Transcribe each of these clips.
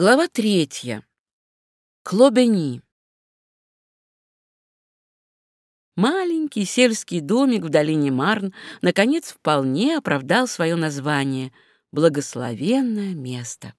Глава третья. Клобени. Маленький сельский домик в долине Марн наконец вполне оправдал свое название «Благословенное место».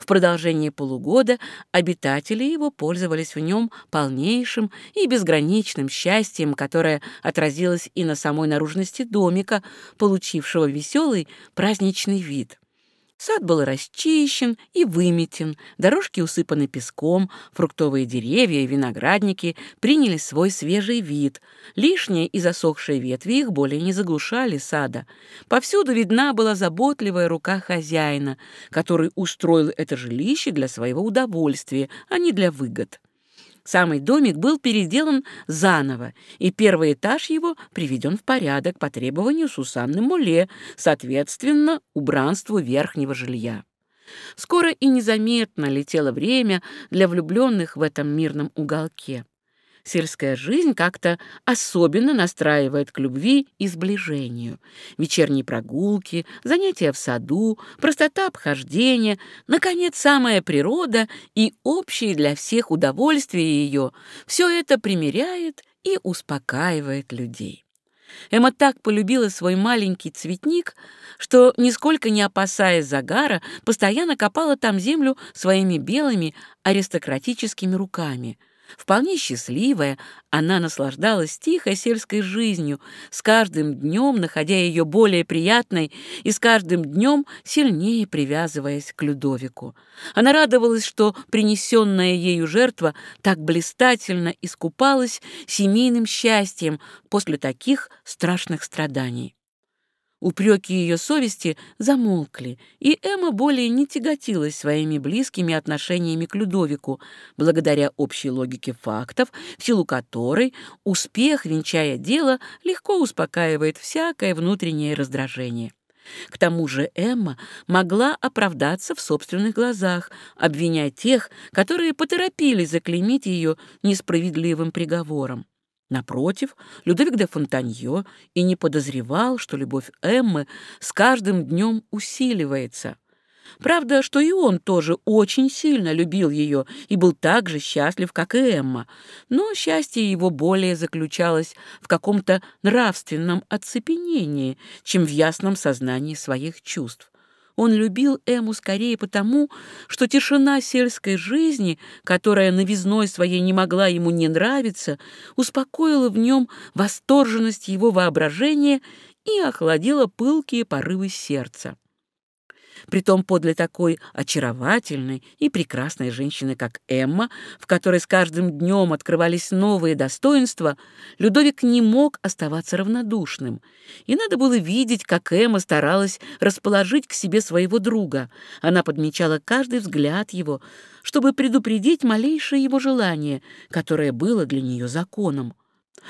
В продолжении полугода обитатели его пользовались в нем полнейшим и безграничным счастьем, которое отразилось и на самой наружности домика, получившего веселый праздничный вид. Сад был расчищен и выметен, дорожки усыпаны песком, фруктовые деревья и виноградники приняли свой свежий вид. Лишние и засохшие ветви их более не заглушали сада. Повсюду видна была заботливая рука хозяина, который устроил это жилище для своего удовольствия, а не для выгод. Самый домик был переделан заново, и первый этаж его приведен в порядок по требованию Сусанны Моле, соответственно, убранству верхнего жилья. Скоро и незаметно летело время для влюбленных в этом мирном уголке сельская жизнь как-то особенно настраивает к любви и сближению. Вечерние прогулки, занятия в саду, простота обхождения, наконец, самая природа и общее для всех удовольствие ее — все это примиряет и успокаивает людей. Эмма так полюбила свой маленький цветник, что, нисколько не опасаясь загара, постоянно копала там землю своими белыми аристократическими руками — Вполне счастливая, она наслаждалась тихой сельской жизнью, с каждым днем находя ее более приятной и с каждым днем сильнее привязываясь к Людовику. Она радовалась, что принесенная ею жертва так блистательно искупалась семейным счастьем после таких страшных страданий. Упреки ее совести замолкли, и Эмма более не тяготилась своими близкими отношениями к Людовику, благодаря общей логике фактов, в силу которой успех, венчая дело, легко успокаивает всякое внутреннее раздражение. К тому же Эмма могла оправдаться в собственных глазах, обвиняя тех, которые поторопились заклеймить ее несправедливым приговором. Напротив, Людовик де Фонтанье и не подозревал, что любовь Эммы с каждым днем усиливается. Правда, что и он тоже очень сильно любил ее и был так же счастлив, как и Эмма, но счастье его более заключалось в каком-то нравственном оцепенении, чем в ясном сознании своих чувств. Он любил Эму скорее потому, что тишина сельской жизни, которая новизной своей не могла ему не нравиться, успокоила в нем восторженность его воображения и охладила пылкие порывы сердца. Притом подле такой очаровательной и прекрасной женщины, как Эмма, в которой с каждым днем открывались новые достоинства, Людовик не мог оставаться равнодушным. И надо было видеть, как Эмма старалась расположить к себе своего друга. Она подмечала каждый взгляд его, чтобы предупредить малейшее его желание, которое было для нее законом.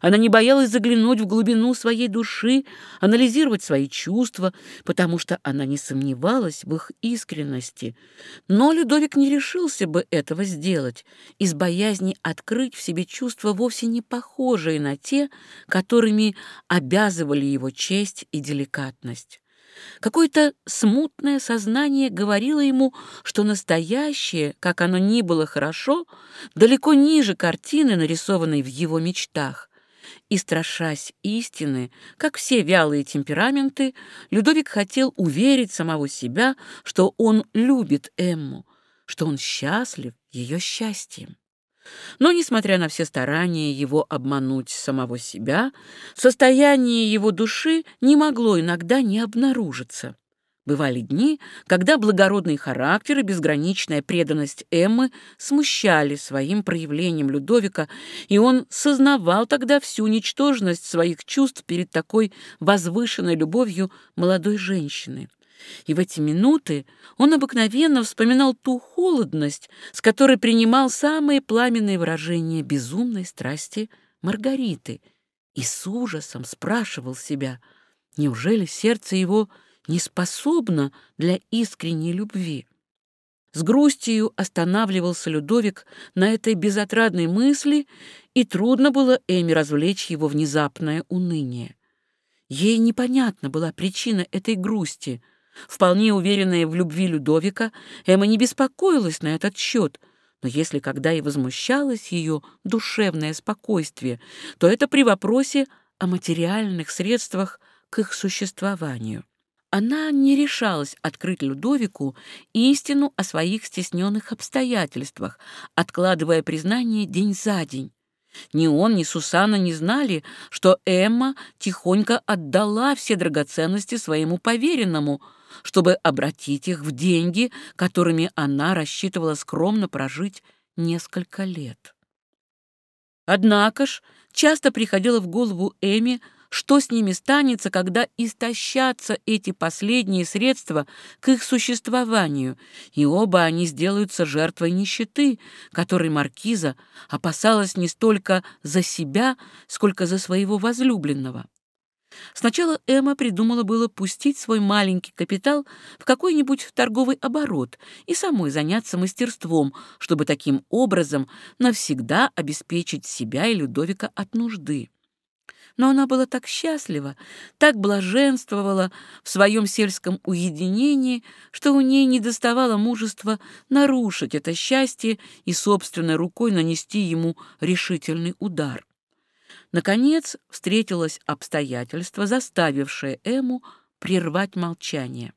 Она не боялась заглянуть в глубину своей души, анализировать свои чувства, потому что она не сомневалась в их искренности. Но Людовик не решился бы этого сделать, из боязни открыть в себе чувства вовсе не похожие на те, которыми обязывали его честь и деликатность. Какое-то смутное сознание говорило ему, что настоящее, как оно ни было хорошо, далеко ниже картины, нарисованной в его мечтах. И, страшась истины, как все вялые темпераменты, Людовик хотел уверить самого себя, что он любит Эмму, что он счастлив ее счастьем. Но, несмотря на все старания его обмануть самого себя, состояние его души не могло иногда не обнаружиться. Бывали дни, когда благородный характер и безграничная преданность Эммы смущали своим проявлением Людовика, и он сознавал тогда всю ничтожность своих чувств перед такой возвышенной любовью молодой женщины. И в эти минуты он обыкновенно вспоминал ту холодность, с которой принимал самые пламенные выражения безумной страсти Маргариты, и с ужасом спрашивал себя, неужели сердце его — не способна для искренней любви. С грустью останавливался Людовик на этой безотрадной мысли, и трудно было Эми развлечь его внезапное уныние. Ей непонятна была причина этой грусти. Вполне уверенная в любви Людовика, Эмма не беспокоилась на этот счет, но если когда и возмущалось ее душевное спокойствие, то это при вопросе о материальных средствах к их существованию. Она не решалась открыть Людовику истину о своих стесненных обстоятельствах, откладывая признание день за день. Ни он, ни Сусана не знали, что Эмма тихонько отдала все драгоценности своему поверенному, чтобы обратить их в деньги, которыми она рассчитывала скромно прожить несколько лет. Однако ж часто приходило в голову Эми, что с ними станется, когда истощатся эти последние средства к их существованию, и оба они сделаются жертвой нищеты, которой маркиза опасалась не столько за себя, сколько за своего возлюбленного. Сначала Эмма придумала было пустить свой маленький капитал в какой-нибудь торговый оборот и самой заняться мастерством, чтобы таким образом навсегда обеспечить себя и Людовика от нужды. Но она была так счастлива, так блаженствовала в своем сельском уединении, что у ней не доставало мужества нарушить это счастье и собственной рукой нанести ему решительный удар. Наконец встретилось обстоятельство, заставившее Эму прервать молчание.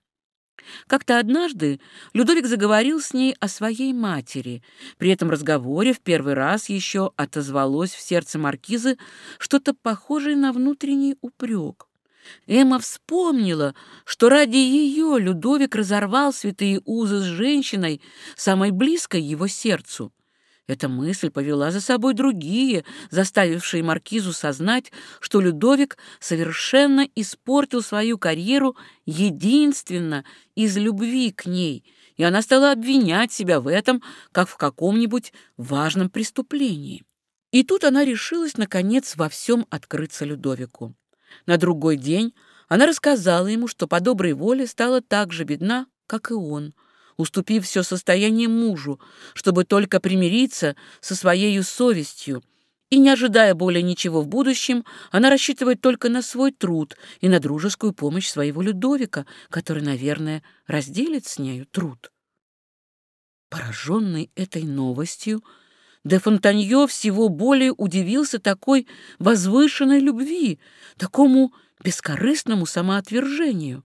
Как-то однажды Людовик заговорил с ней о своей матери. При этом разговоре в первый раз еще отозвалось в сердце маркизы что-то похожее на внутренний упрек. Эмма вспомнила, что ради ее Людовик разорвал святые узы с женщиной, самой близкой его сердцу. Эта мысль повела за собой другие, заставившие маркизу сознать, что Людовик совершенно испортил свою карьеру единственно из любви к ней, и она стала обвинять себя в этом, как в каком-нибудь важном преступлении. И тут она решилась, наконец, во всем открыться Людовику. На другой день она рассказала ему, что по доброй воле стала так же бедна, как и он — уступив все состояние мужу, чтобы только примириться со своей совестью. И, не ожидая более ничего в будущем, она рассчитывает только на свой труд и на дружескую помощь своего Людовика, который, наверное, разделит с нею труд. Пораженный этой новостью, де Фонтанье всего более удивился такой возвышенной любви, такому бескорыстному самоотвержению.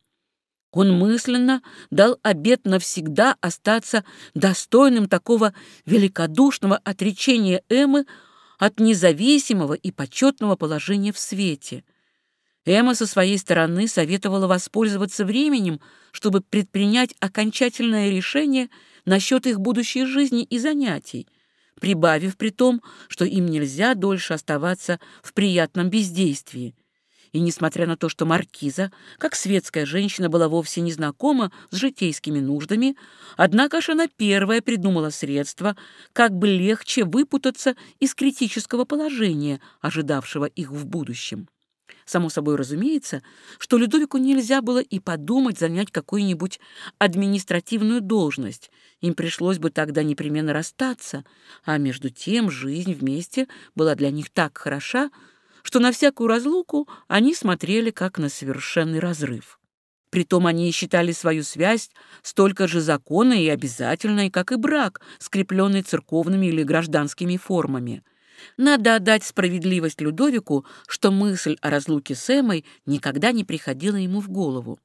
Он мысленно дал обет навсегда остаться достойным такого великодушного отречения Эммы от независимого и почетного положения в свете. Эмма со своей стороны советовала воспользоваться временем, чтобы предпринять окончательное решение насчет их будущей жизни и занятий, прибавив при том, что им нельзя дольше оставаться в приятном бездействии. И несмотря на то, что маркиза, как светская женщина, была вовсе не знакома с житейскими нуждами, однако же она первая придумала средства, как бы легче выпутаться из критического положения, ожидавшего их в будущем. Само собой разумеется, что Людовику нельзя было и подумать занять какую-нибудь административную должность. Им пришлось бы тогда непременно расстаться, а между тем жизнь вместе была для них так хороша, что на всякую разлуку они смотрели как на совершенный разрыв. Притом они считали свою связь столько же законной и обязательной, как и брак, скрепленный церковными или гражданскими формами. Надо отдать справедливость Людовику, что мысль о разлуке с Эмой никогда не приходила ему в голову.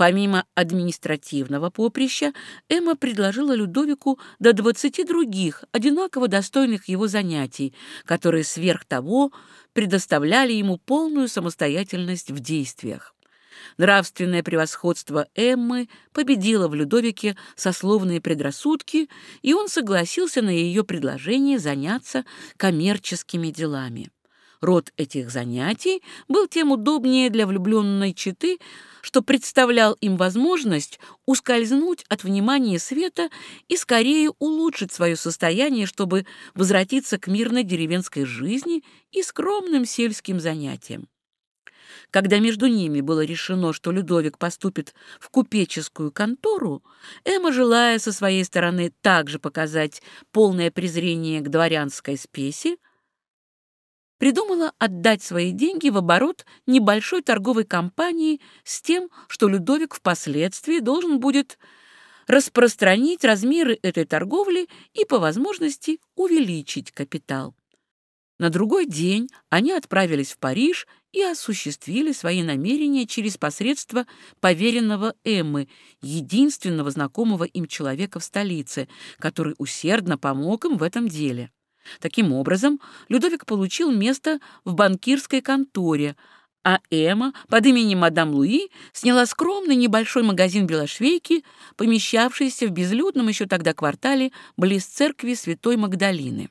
Помимо административного поприща, Эмма предложила Людовику до двадцати других, одинаково достойных его занятий, которые сверх того предоставляли ему полную самостоятельность в действиях. Нравственное превосходство Эммы победило в Людовике сословные предрассудки, и он согласился на ее предложение заняться коммерческими делами. Род этих занятий был тем удобнее для влюбленной четы, что представлял им возможность ускользнуть от внимания света и скорее улучшить свое состояние, чтобы возвратиться к мирной деревенской жизни и скромным сельским занятиям. Когда между ними было решено, что Людовик поступит в купеческую контору, Эмма, желая со своей стороны также показать полное презрение к дворянской спеси, придумала отдать свои деньги в оборот небольшой торговой компании с тем, что Людовик впоследствии должен будет распространить размеры этой торговли и, по возможности, увеличить капитал. На другой день они отправились в Париж и осуществили свои намерения через посредство поверенного Эммы, единственного знакомого им человека в столице, который усердно помог им в этом деле. Таким образом, Людовик получил место в банкирской конторе, а Эмма под именем мадам Луи сняла скромный небольшой магазин белошвейки, помещавшийся в безлюдном еще тогда квартале близ церкви Святой Магдалины.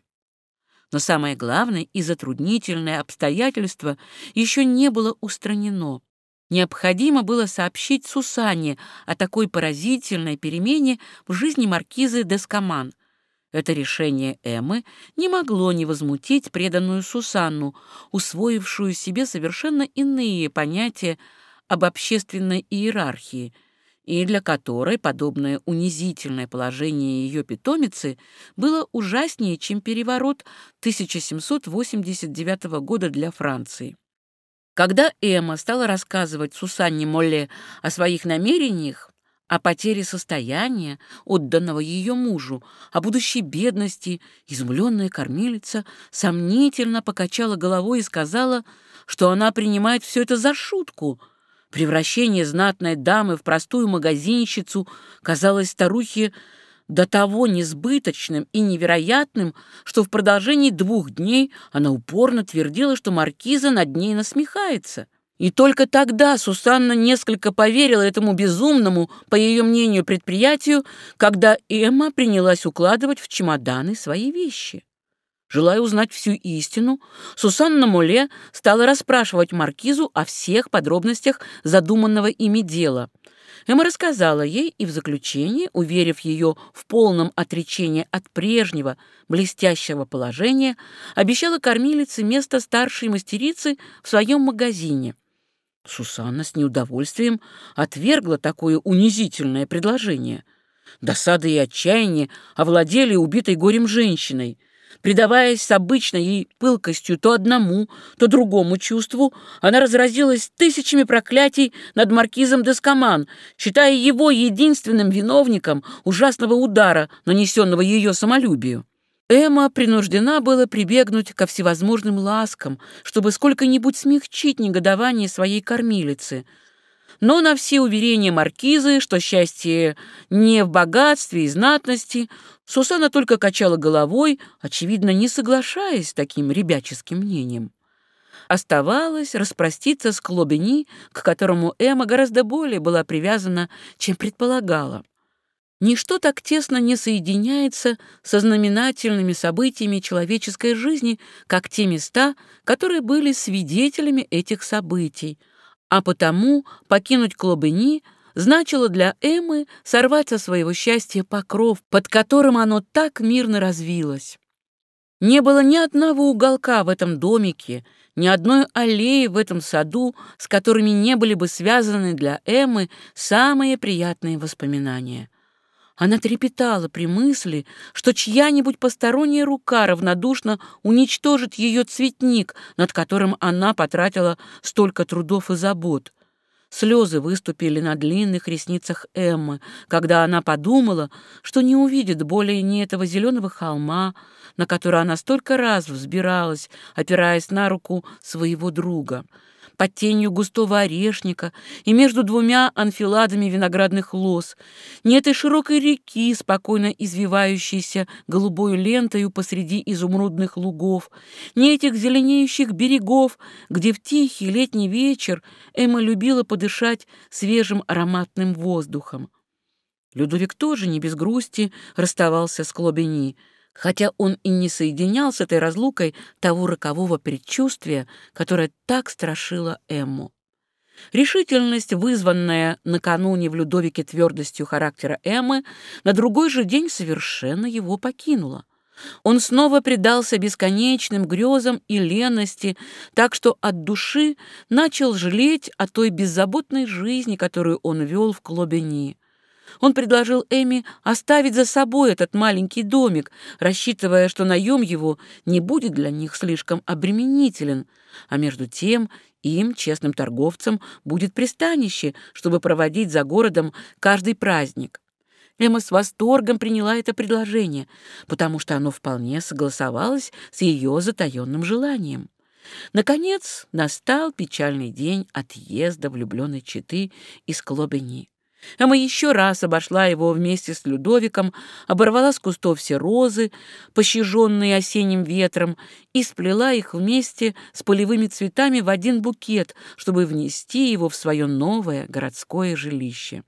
Но самое главное и затруднительное обстоятельство еще не было устранено. Необходимо было сообщить Сусанне о такой поразительной перемене в жизни маркизы Дескоман, это решение Эммы не могло не возмутить преданную Сусанну, усвоившую себе совершенно иные понятия об общественной иерархии, и для которой подобное унизительное положение ее питомицы было ужаснее, чем переворот 1789 года для Франции. Когда Эмма стала рассказывать Сусанне Молле о своих намерениях, о потере состояния, отданного ее мужу, о будущей бедности, изумленная кормилица сомнительно покачала головой и сказала, что она принимает все это за шутку. Превращение знатной дамы в простую магазинщицу казалось старухе до того несбыточным и невероятным, что в продолжении двух дней она упорно твердила, что маркиза над ней насмехается. И только тогда Сусанна несколько поверила этому безумному, по ее мнению, предприятию, когда Эмма принялась укладывать в чемоданы свои вещи. Желая узнать всю истину, Сусанна Моле стала расспрашивать маркизу о всех подробностях задуманного ими дела. Эмма рассказала ей и в заключение, уверив ее в полном отречении от прежнего блестящего положения, обещала кормилице место старшей мастерицы в своем магазине. Сусанна с неудовольствием отвергла такое унизительное предложение. Досада и отчаяние овладели убитой горем женщиной. Предаваясь с обычной ей пылкостью то одному, то другому чувству, она разразилась тысячами проклятий над маркизом Дескоман, считая его единственным виновником ужасного удара, нанесенного ее самолюбию. Эмма принуждена была прибегнуть ко всевозможным ласкам, чтобы сколько-нибудь смягчить негодование своей кормилицы. Но на все уверения маркизы, что счастье не в богатстве и знатности, Сусана только качала головой, очевидно, не соглашаясь с таким ребяческим мнением. Оставалось распроститься с Клобени, к которому Эмма гораздо более была привязана, чем предполагала. Ничто так тесно не соединяется со знаменательными событиями человеческой жизни, как те места, которые были свидетелями этих событий, а потому покинуть Клобени значило для Эммы сорвать со своего счастья покров, под которым оно так мирно развилось. Не было ни одного уголка в этом домике, ни одной аллеи в этом саду, с которыми не были бы связаны для Эммы самые приятные воспоминания — она трепетала при мысли, что чья-нибудь посторонняя рука равнодушно уничтожит ее цветник, над которым она потратила столько трудов и забот. Слезы выступили на длинных ресницах Эммы, когда она подумала, что не увидит более ни этого зеленого холма, на который она столько раз взбиралась, опираясь на руку своего друга — под тенью густого орешника и между двумя анфиладами виноградных лоз, ни этой широкой реки, спокойно извивающейся голубой лентою посреди изумрудных лугов, ни этих зеленеющих берегов, где в тихий летний вечер Эмма любила подышать свежим ароматным воздухом. Людовик тоже не без грусти расставался с Клобени — хотя он и не соединял с этой разлукой того рокового предчувствия, которое так страшило Эмму. Решительность, вызванная накануне в Людовике твердостью характера Эммы, на другой же день совершенно его покинула. Он снова предался бесконечным грезам и лености, так что от души начал жалеть о той беззаботной жизни, которую он вел в Клобени. Он предложил Эми оставить за собой этот маленький домик, рассчитывая, что наем его не будет для них слишком обременителен, а между тем им, честным торговцам, будет пристанище, чтобы проводить за городом каждый праздник. Эмма с восторгом приняла это предложение, потому что оно вполне согласовалось с ее затаенным желанием. Наконец настал печальный день отъезда влюбленной четы из Клобени. Эмма еще раз обошла его вместе с Людовиком, оборвала с кустов все розы, пощаженные осенним ветром, и сплела их вместе с полевыми цветами в один букет, чтобы внести его в свое новое городское жилище.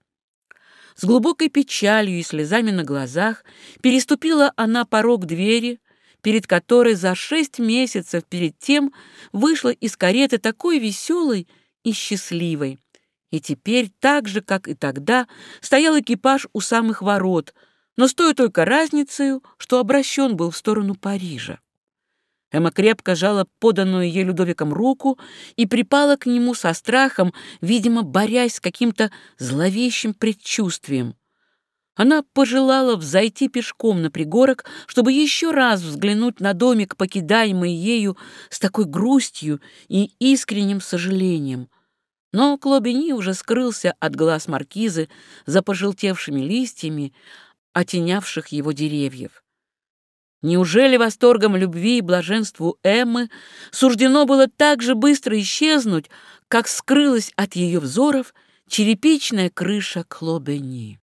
С глубокой печалью и слезами на глазах переступила она порог двери, перед которой за шесть месяцев перед тем вышла из кареты такой веселой и счастливой. И теперь, так же, как и тогда, стоял экипаж у самых ворот, но с той только разницей, что обращен был в сторону Парижа. Эмма крепко жала поданную ей Людовиком руку и припала к нему со страхом, видимо, борясь с каким-то зловещим предчувствием. Она пожелала взойти пешком на пригорок, чтобы еще раз взглянуть на домик, покидаемый ею с такой грустью и искренним сожалением. Но Клобени уже скрылся от глаз маркизы за пожелтевшими листьями, отенявших его деревьев. Неужели восторгом любви и блаженству Эммы суждено было так же быстро исчезнуть, как скрылась от ее взоров черепичная крыша Клобени?